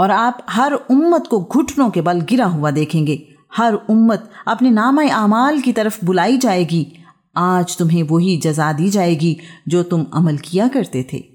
और आप हर उम्मत को घुटनों के बल गिरा हुआ देखेंगे। हर उम्मत अपने नाम आमाल की तरफ़ बुलाई जाएगी। आज तुम्हें वही जजा दी जाएगी जो तुम अमल किया करते थे।